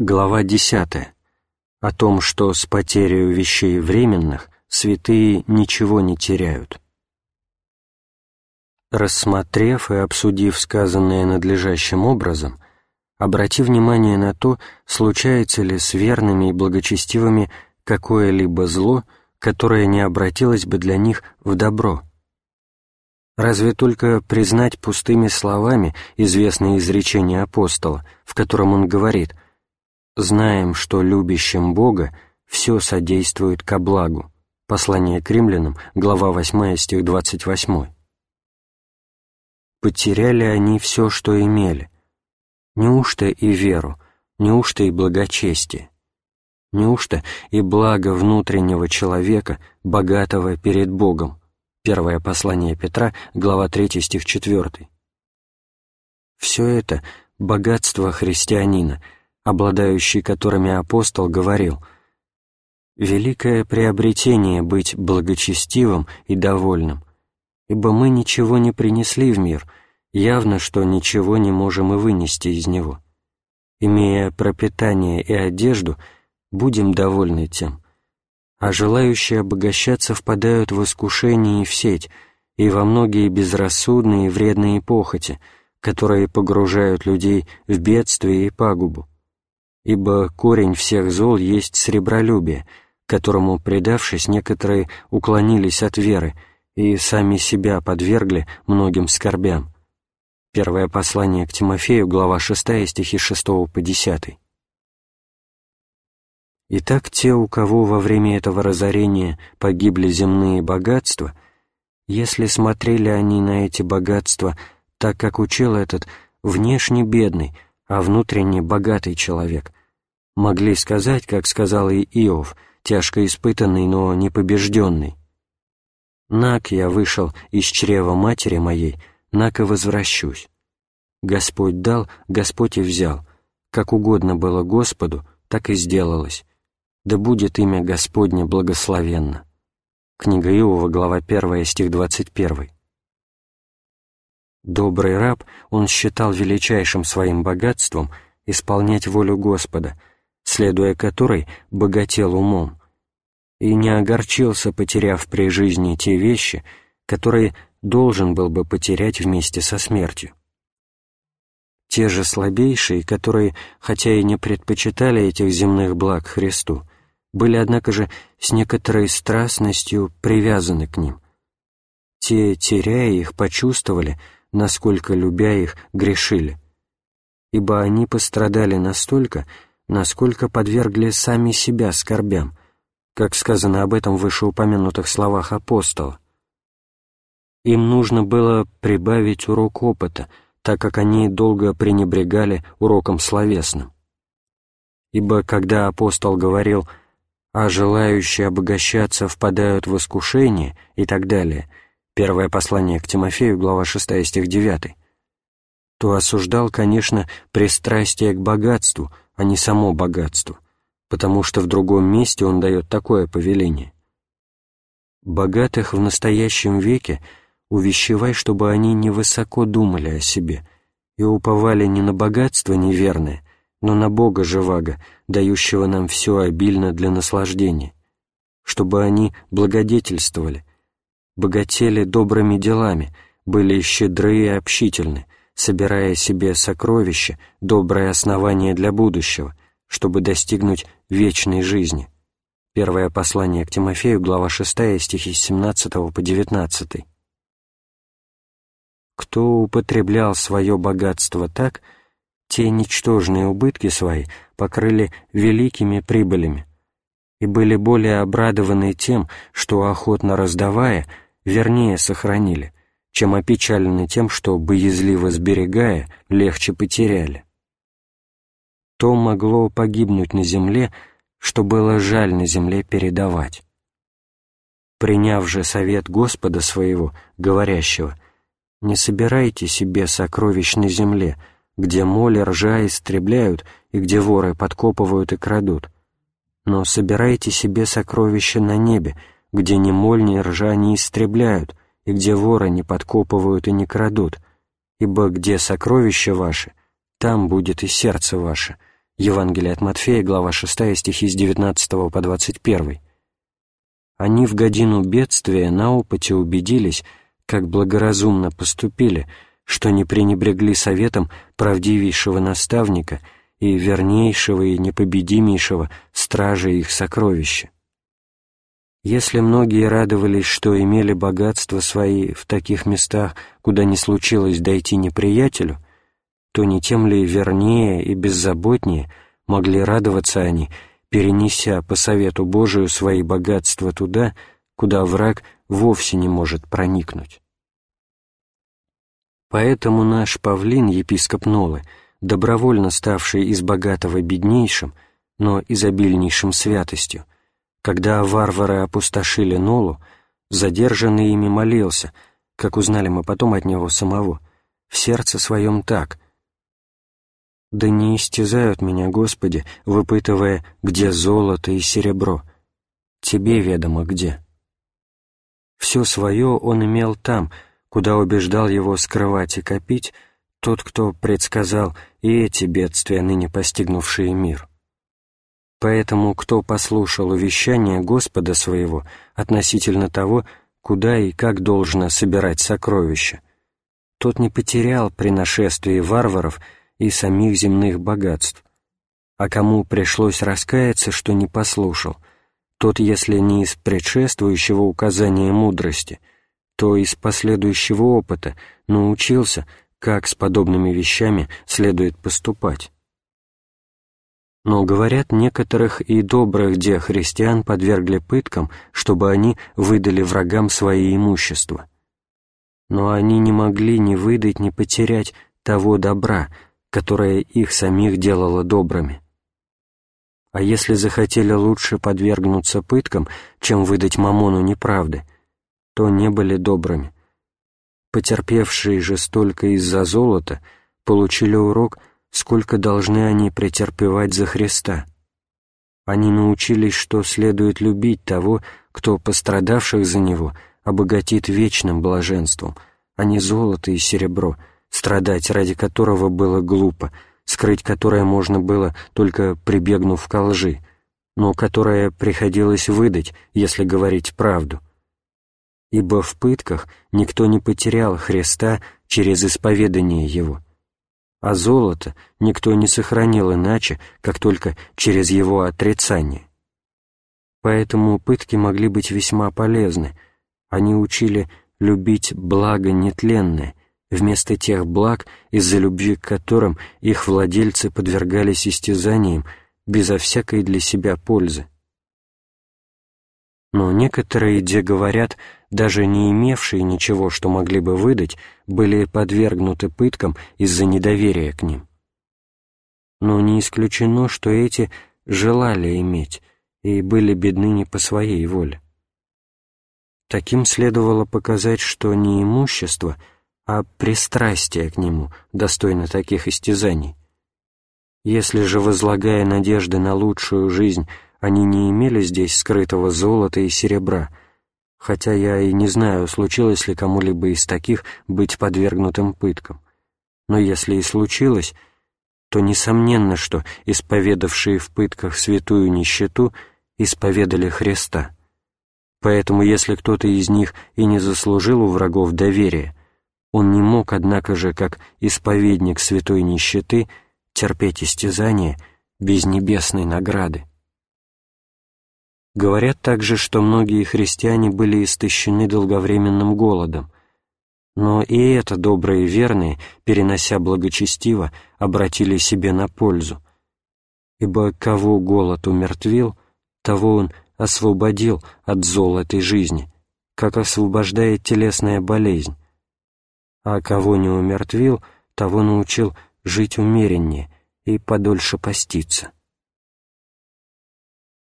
Глава 10. О том, что с потерей вещей временных святые ничего не теряют. Рассмотрев и обсудив сказанное надлежащим образом, обрати внимание на то, случается ли с верными и благочестивыми какое-либо зло, которое не обратилось бы для них в добро. Разве только признать пустыми словами известное изречение апостола, в котором он говорит – знаем, что любящим Бога все содействует ко благу. Послание к римлянам, глава 8, стих 28. Потеряли они все, что имели. Неужто и веру, неужто и благочестие? Неужто и благо внутреннего человека, богатого перед Богом? Первое послание Петра, глава 3, стих 4. Все это — богатство христианина — обладающий которыми апостол говорил «Великое приобретение быть благочестивым и довольным, ибо мы ничего не принесли в мир, явно, что ничего не можем и вынести из него. Имея пропитание и одежду, будем довольны тем, а желающие обогащаться впадают в искушение и в сеть, и во многие безрассудные и вредные похоти, которые погружают людей в бедствие и пагубу ибо корень всех зол есть сребролюбие, которому, предавшись, некоторые уклонились от веры и сами себя подвергли многим скорбям. Первое послание к Тимофею, глава 6, стихи 6 по 10. Итак, те, у кого во время этого разорения погибли земные богатства, если смотрели они на эти богатства так, как учил этот внешне бедный, а внутренне богатый человек, могли сказать, как сказал и Иов, тяжко испытанный, но не побежденный. «Нак я вышел из чрева матери моей, нак и возвращусь. Господь дал, Господь и взял. Как угодно было Господу, так и сделалось. Да будет имя Господне благословенно». Книга Иова, глава 1, стих 21. Добрый раб, он считал величайшим своим богатством исполнять волю Господа — следуя которой богател умом, и не огорчился, потеряв при жизни те вещи, которые должен был бы потерять вместе со смертью. Те же слабейшие, которые, хотя и не предпочитали этих земных благ Христу, были, однако же, с некоторой страстностью привязаны к ним. Те, теряя их, почувствовали, насколько, любя их, грешили, ибо они пострадали настолько, насколько подвергли сами себя скорбям, как сказано об этом в вышеупомянутых словах апостола. Им нужно было прибавить урок опыта, так как они долго пренебрегали уроком словесным. Ибо когда апостол говорил «а желающие обогащаться впадают в искушение» и так далее, первое послание к Тимофею, глава 6, стих 9, то осуждал, конечно, пристрастие к богатству – а не само богатство, потому что в другом месте он дает такое повеление. Богатых в настоящем веке увещевай, чтобы они невысоко думали о себе и уповали не на богатство неверное, но на Бога живаго, дающего нам все обильно для наслаждения, чтобы они благодетельствовали, богатели добрыми делами, были щедры и общительны, собирая себе сокровища, доброе основание для будущего, чтобы достигнуть вечной жизни. Первое послание к Тимофею, глава 6, стихи с 17 по 19. Кто употреблял свое богатство так, те ничтожные убытки свои покрыли великими прибылями и были более обрадованы тем, что, охотно раздавая, вернее сохранили, чем опечалены тем, что, боязливо сберегая, легче потеряли. То могло погибнуть на земле, что было жаль на земле передавать. Приняв же совет Господа своего, говорящего, «Не собирайте себе сокровищ на земле, где моли ржа истребляют и где воры подкопывают и крадут, но собирайте себе сокровища на небе, где ни моль, ни ржа не истребляют, и где воры не подкопывают и не крадут, ибо где сокровища ваши, там будет и сердце ваше. Евангелие от Матфея, глава 6, стихи с 19 по 21. Они в годину бедствия на опыте убедились, как благоразумно поступили, что не пренебрегли советом правдивейшего наставника и вернейшего и непобедимейшего стража их сокровища. Если многие радовались, что имели богатства свои в таких местах, куда не случилось дойти неприятелю, то не тем ли вернее и беззаботнее могли радоваться они, перенеся по совету Божию свои богатства туда, куда враг вовсе не может проникнуть. Поэтому наш павлин, епископ Нолы, добровольно ставший из богатого беднейшим, но изобильнейшим святостью, когда варвары опустошили Нолу, задержанный ими молился, как узнали мы потом от него самого, в сердце своем так. «Да не истязают меня, Господи, выпытывая, где золото и серебро. Тебе ведомо где». Все свое он имел там, куда убеждал его скрывать и копить тот, кто предсказал и эти бедствия, ныне постигнувшие мир. Поэтому кто послушал увещания Господа своего относительно того, куда и как должно собирать сокровища, тот не потерял при нашествии варваров и самих земных богатств. А кому пришлось раскаяться, что не послушал, тот, если не из предшествующего указания мудрости, то из последующего опыта научился, как с подобными вещами следует поступать. Но, говорят, некоторых и добрых де христиан подвергли пыткам, чтобы они выдали врагам свои имущества. Но они не могли ни выдать, ни потерять того добра, которое их самих делало добрыми. А если захотели лучше подвергнуться пыткам, чем выдать мамону неправды, то не были добрыми. Потерпевшие же столько из-за золота получили урок — сколько должны они претерпевать за Христа. Они научились, что следует любить того, кто пострадавших за Него обогатит вечным блаженством, а не золото и серебро, страдать ради которого было глупо, скрыть которое можно было, только прибегнув к лжи, но которое приходилось выдать, если говорить правду. Ибо в пытках никто не потерял Христа через исповедание Его — а золото никто не сохранил иначе, как только через его отрицание. Поэтому пытки могли быть весьма полезны. Они учили любить благо нетленное, вместо тех благ, из-за любви к которым их владельцы подвергались истязаниям безо всякой для себя пользы. Но некоторые, где говорят, даже не имевшие ничего, что могли бы выдать, были подвергнуты пыткам из-за недоверия к ним. Но не исключено, что эти желали иметь и были бедны не по своей воле. Таким следовало показать, что не имущество, а пристрастие к нему достойно таких истязаний. Если же, возлагая надежды на лучшую жизнь, они не имели здесь скрытого золота и серебра — хотя я и не знаю, случилось ли кому-либо из таких быть подвергнутым пыткам. Но если и случилось, то несомненно, что исповедавшие в пытках святую нищету исповедали Христа. Поэтому если кто-то из них и не заслужил у врагов доверия, он не мог, однако же, как исповедник святой нищеты, терпеть истязания без небесной награды. Говорят также, что многие христиане были истощены долговременным голодом, но и это добрые и верные, перенося благочестиво, обратили себе на пользу. Ибо кого голод умертвил, того он освободил от зол этой жизни, как освобождает телесная болезнь. А кого не умертвил, того научил жить умереннее и подольше поститься.